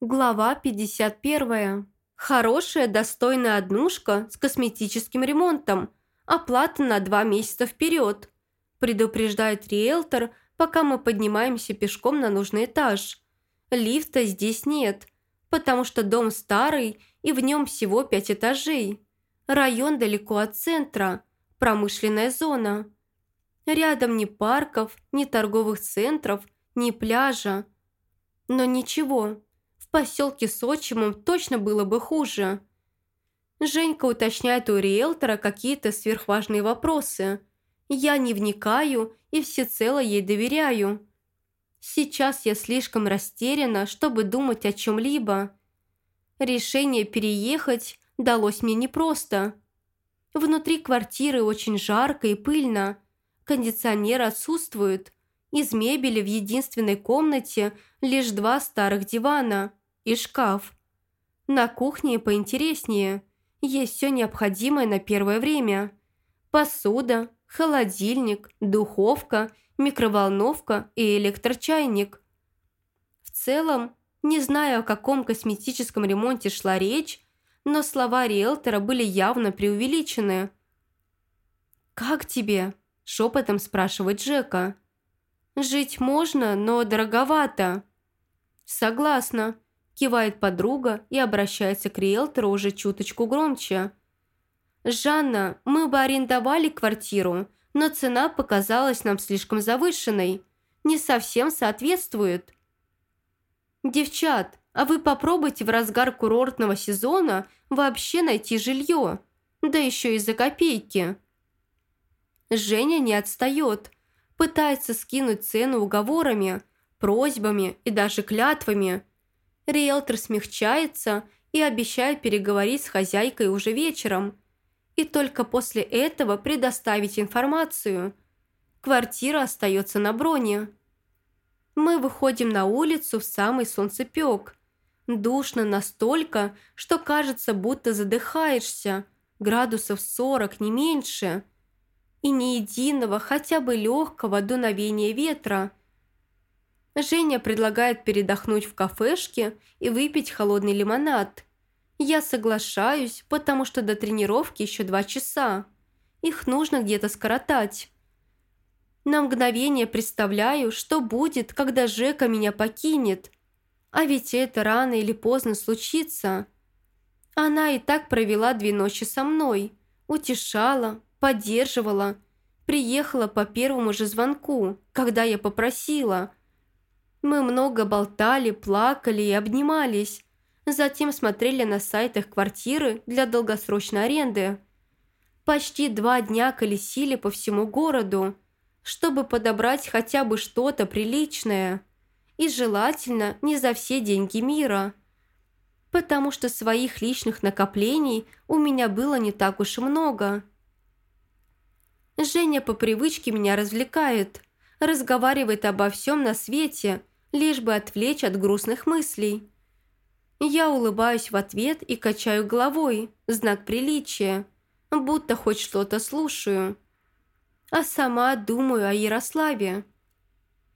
Глава 51. Хорошая, достойная однушка с косметическим ремонтом. Оплата на два месяца вперед. Предупреждает риэлтор, пока мы поднимаемся пешком на нужный этаж. Лифта здесь нет, потому что дом старый и в нем всего пять этажей. Район далеко от центра, промышленная зона. Рядом ни парков, ни торговых центров, ни пляжа. Но ничего, в поселке с отчимом точно было бы хуже. Женька уточняет у риэлтора какие-то сверхважные вопросы. Я не вникаю и всецело ей доверяю. Сейчас я слишком растеряна, чтобы думать о чем-либо. Решение переехать далось мне непросто. Внутри квартиры очень жарко и пыльно. Кондиционер отсутствует. Из мебели в единственной комнате лишь два старых дивана – и шкаф. На кухне поинтереснее. Есть все необходимое на первое время. Посуда, холодильник, духовка, микроволновка и электрочайник. В целом, не знаю, о каком косметическом ремонте шла речь, но слова риэлтора были явно преувеличены. «Как тебе?» – шепотом спрашивает Джека. «Жить можно, но дороговато». «Согласна кивает подруга и обращается к риэлтору уже чуточку громче. «Жанна, мы бы арендовали квартиру, но цена показалась нам слишком завышенной. Не совсем соответствует». «Девчат, а вы попробуйте в разгар курортного сезона вообще найти жилье, да еще и за копейки». Женя не отстает, пытается скинуть цену уговорами, просьбами и даже клятвами – Риэлтор смягчается и обещает переговорить с хозяйкой уже вечером. И только после этого предоставить информацию. Квартира остается на броне. Мы выходим на улицу в самый солнцепек. Душно настолько, что кажется, будто задыхаешься. Градусов 40, не меньше. И ни единого, хотя бы легкого дуновения ветра – Женя предлагает передохнуть в кафешке и выпить холодный лимонад. Я соглашаюсь, потому что до тренировки еще два часа. Их нужно где-то скоротать. На мгновение представляю, что будет, когда Жека меня покинет. А ведь это рано или поздно случится. Она и так провела две ночи со мной. Утешала, поддерживала. Приехала по первому же звонку, когда я попросила – мы много болтали, плакали и обнимались. Затем смотрели на сайтах квартиры для долгосрочной аренды. Почти два дня колесили по всему городу, чтобы подобрать хотя бы что-то приличное. И желательно не за все деньги мира. Потому что своих личных накоплений у меня было не так уж и много. Женя по привычке меня развлекает, разговаривает обо всем на свете лишь бы отвлечь от грустных мыслей. Я улыбаюсь в ответ и качаю головой, знак приличия, будто хоть что-то слушаю. А сама думаю о Ярославе.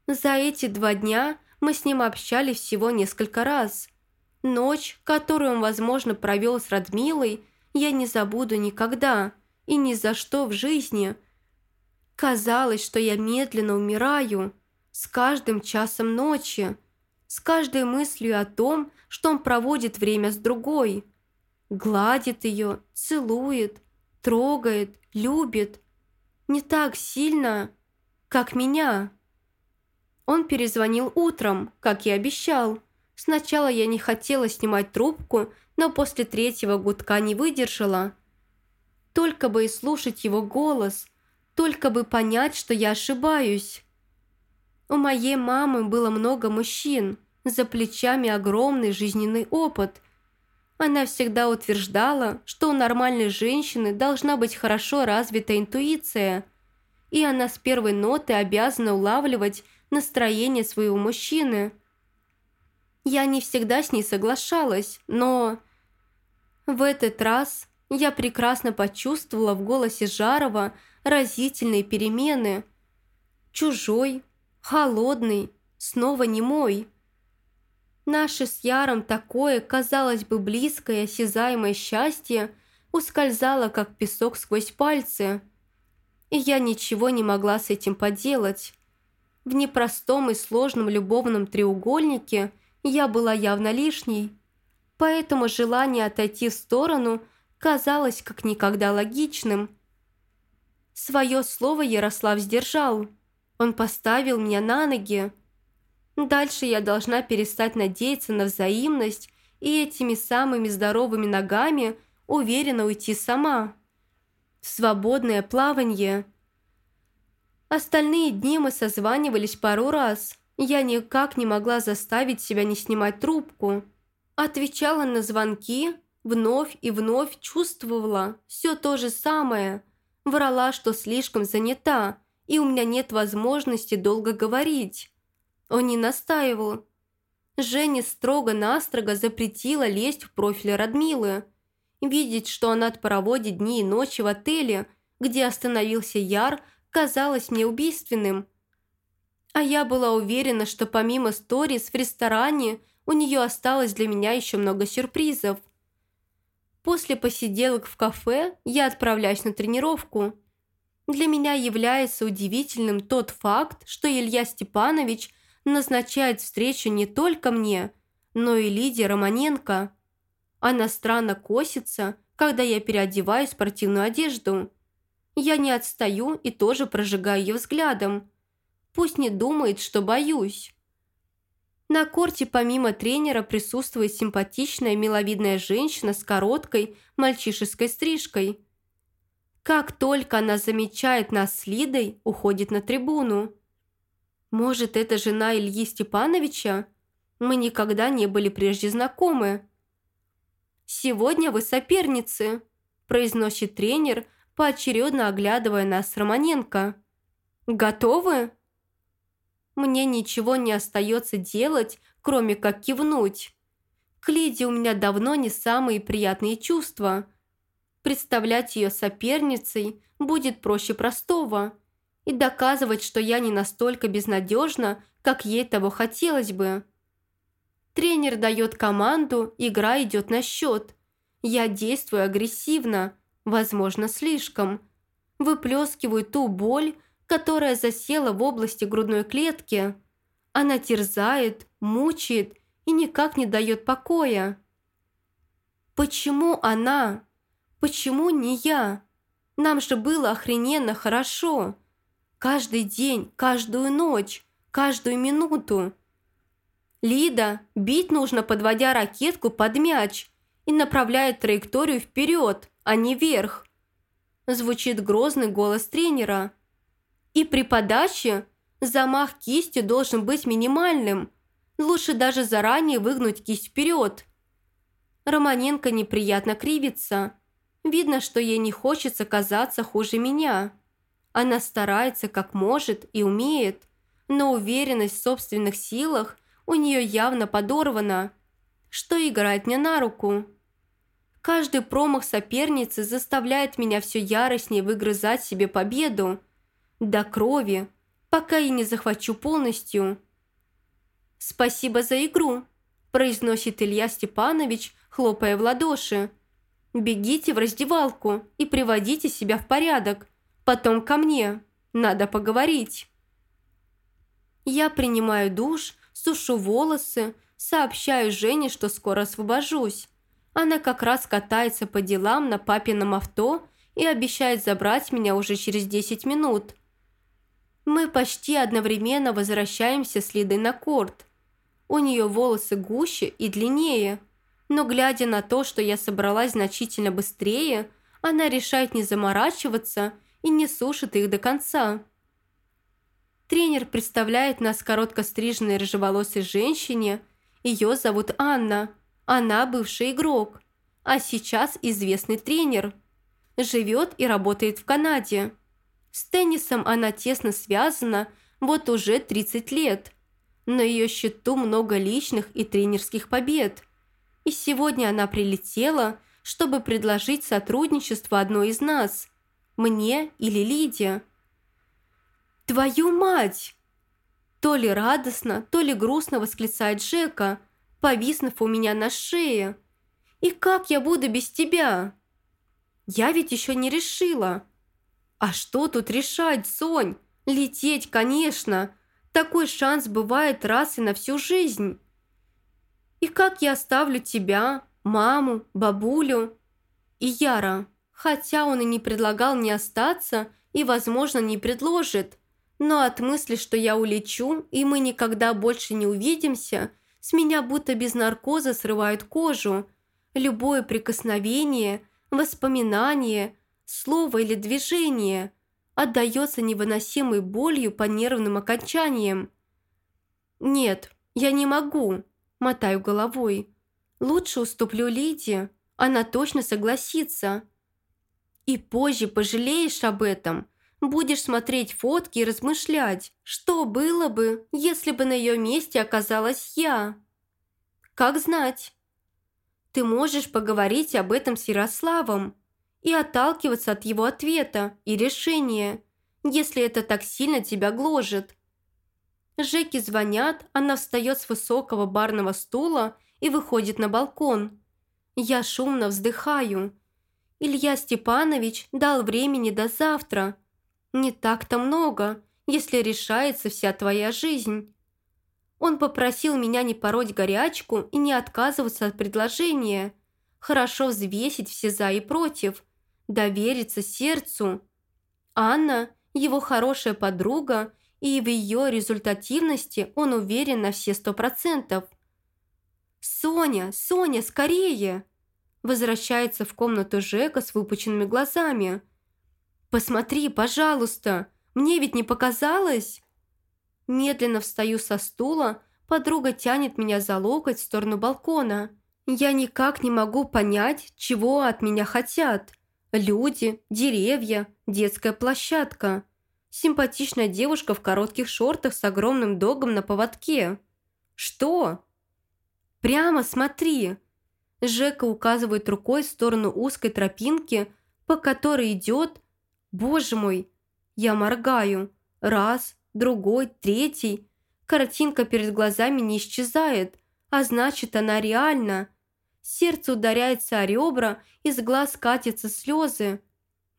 За эти два дня мы с ним общались всего несколько раз. Ночь, которую он, возможно, провел с Радмилой, я не забуду никогда и ни за что в жизни. Казалось, что я медленно умираю, с каждым часом ночи, с каждой мыслью о том, что он проводит время с другой. Гладит ее, целует, трогает, любит. Не так сильно, как меня. Он перезвонил утром, как и обещал. Сначала я не хотела снимать трубку, но после третьего гудка не выдержала. Только бы и слушать его голос, только бы понять, что я ошибаюсь. У моей мамы было много мужчин, за плечами огромный жизненный опыт. Она всегда утверждала, что у нормальной женщины должна быть хорошо развита интуиция, и она с первой ноты обязана улавливать настроение своего мужчины. Я не всегда с ней соглашалась, но... В этот раз я прекрасно почувствовала в голосе Жарова разительные перемены. Чужой, холодный, снова не мой. Наше с Яром такое, казалось бы, близкое, осязаемое счастье ускользало, как песок сквозь пальцы. И я ничего не могла с этим поделать. В непростом и сложном любовном треугольнике я была явно лишней, поэтому желание отойти в сторону казалось как никогда логичным. Свое слово Ярослав сдержал. Он поставил меня на ноги. Дальше я должна перестать надеяться на взаимность и этими самыми здоровыми ногами уверенно уйти сама. свободное плавание – Остальные дни мы созванивались пару раз. Я никак не могла заставить себя не снимать трубку. Отвечала на звонки, вновь и вновь чувствовала все то же самое. Врала, что слишком занята, и у меня нет возможности долго говорить. Он не настаивал. Женя строго-настрого запретила лезть в профиль Радмилы. Видеть, что она проводит дни и ночи в отеле, где остановился Яр – казалось мне убийственным. А я была уверена, что помимо сторис в ресторане у нее осталось для меня еще много сюрпризов. После посиделок в кафе я отправляюсь на тренировку. Для меня является удивительным тот факт, что Илья Степанович назначает встречу не только мне, но и Лидии Романенко. Она странно косится, когда я переодеваю спортивную одежду. Я не отстаю и тоже прожигаю ее взглядом. Пусть не думает, что боюсь. На корте помимо тренера присутствует симпатичная миловидная женщина с короткой мальчишеской стрижкой. Как только она замечает нас с Лидой, уходит на трибуну. Может, это жена Ильи Степановича? Мы никогда не были прежде знакомы. «Сегодня вы соперницы», – произносит тренер, поочередно оглядывая нас Романенко. «Готовы?» Мне ничего не остается делать, кроме как кивнуть. К Лиде у меня давно не самые приятные чувства. Представлять ее соперницей будет проще простого. И доказывать, что я не настолько безнадежна, как ей того хотелось бы. Тренер дает команду, игра идет на счет. Я действую агрессивно, возможно, слишком. Выплескиваю ту боль, которая засела в области грудной клетки. Она терзает, мучает и никак не дает покоя. Почему она? Почему не я? Нам же было охрененно хорошо. Каждый день, каждую ночь, каждую минуту. Лида, бить нужно, подводя ракетку под мяч и направляя траекторию вперед а не вверх. Звучит грозный голос тренера. И при подаче замах кисти должен быть минимальным. Лучше даже заранее выгнуть кисть вперед. Романенко неприятно кривится. Видно, что ей не хочется казаться хуже меня. Она старается как может и умеет, но уверенность в собственных силах у нее явно подорвана, что играет мне на руку. Каждый промах соперницы заставляет меня все яростнее выгрызать себе победу. До крови, пока я не захвачу полностью. «Спасибо за игру», – произносит Илья Степанович, хлопая в ладоши. «Бегите в раздевалку и приводите себя в порядок. Потом ко мне. Надо поговорить». Я принимаю душ, сушу волосы, сообщаю Жене, что скоро освобожусь. Она как раз катается по делам на папином авто и обещает забрать меня уже через 10 минут. Мы почти одновременно возвращаемся с Лидой на корт. У нее волосы гуще и длиннее, но глядя на то, что я собралась значительно быстрее, она решает не заморачиваться и не сушит их до конца. Тренер представляет нас коротко стриженной рыжеволосой женщине. Ее зовут Анна – она бывший игрок, а сейчас известный тренер. Живет и работает в Канаде. С теннисом она тесно связана вот уже 30 лет. На ее счету много личных и тренерских побед. И сегодня она прилетела, чтобы предложить сотрудничество одной из нас, мне или Лиде. «Твою мать!» То ли радостно, то ли грустно восклицает Жека – повиснув у меня на шее. «И как я буду без тебя?» «Я ведь еще не решила». «А что тут решать, Сонь? Лететь, конечно. Такой шанс бывает раз и на всю жизнь». «И как я оставлю тебя, маму, бабулю?» «И Яра, хотя он и не предлагал мне остаться, и, возможно, не предложит, но от мысли, что я улечу, и мы никогда больше не увидимся, с меня будто без наркоза срывают кожу. Любое прикосновение, воспоминание, слово или движение отдается невыносимой болью по нервным окончаниям. «Нет, я не могу», – мотаю головой. «Лучше уступлю Лиде, она точно согласится». И позже пожалеешь об этом. Будешь смотреть фотки и размышлять, что было бы, если бы на ее месте оказалась я. Как знать. Ты можешь поговорить об этом с Ярославом и отталкиваться от его ответа и решения, если это так сильно тебя гложет. Жеки звонят, она встает с высокого барного стула и выходит на балкон. Я шумно вздыхаю. Илья Степанович дал времени до завтра. Не так-то много, если решается вся твоя жизнь. Он попросил меня не пороть горячку и не отказываться от предложения. Хорошо взвесить все «за» и «против», довериться сердцу. Анна – его хорошая подруга, и в ее результативности он уверен на все сто процентов. «Соня, Соня, скорее!» Возвращается в комнату Жека с выпученными глазами. «Посмотри, пожалуйста, мне ведь не показалось!» Медленно встаю со стула, подруга тянет меня за локоть в сторону балкона. Я никак не могу понять, чего от меня хотят. Люди, деревья, детская площадка. Симпатичная девушка в коротких шортах с огромным догом на поводке. «Что?» «Прямо смотри!» Жека указывает рукой в сторону узкой тропинки, по которой идет... Боже мой! Я моргаю. Раз, другой, третий. Картинка перед глазами не исчезает, а значит, она реальна. Сердце ударяется о ребра, из глаз катятся слезы.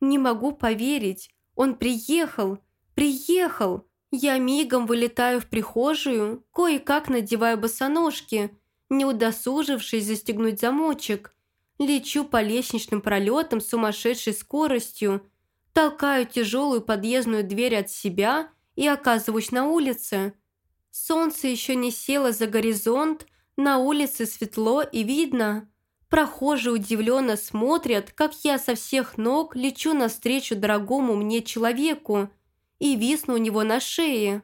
Не могу поверить. Он приехал, приехал. Я мигом вылетаю в прихожую, кое-как надеваю босоножки – не удосужившись застегнуть замочек. Лечу по лестничным пролетам с сумасшедшей скоростью, толкаю тяжелую подъездную дверь от себя и оказываюсь на улице. Солнце еще не село за горизонт, на улице светло и видно. Прохожие удивленно смотрят, как я со всех ног лечу навстречу дорогому мне человеку и висну у него на шее.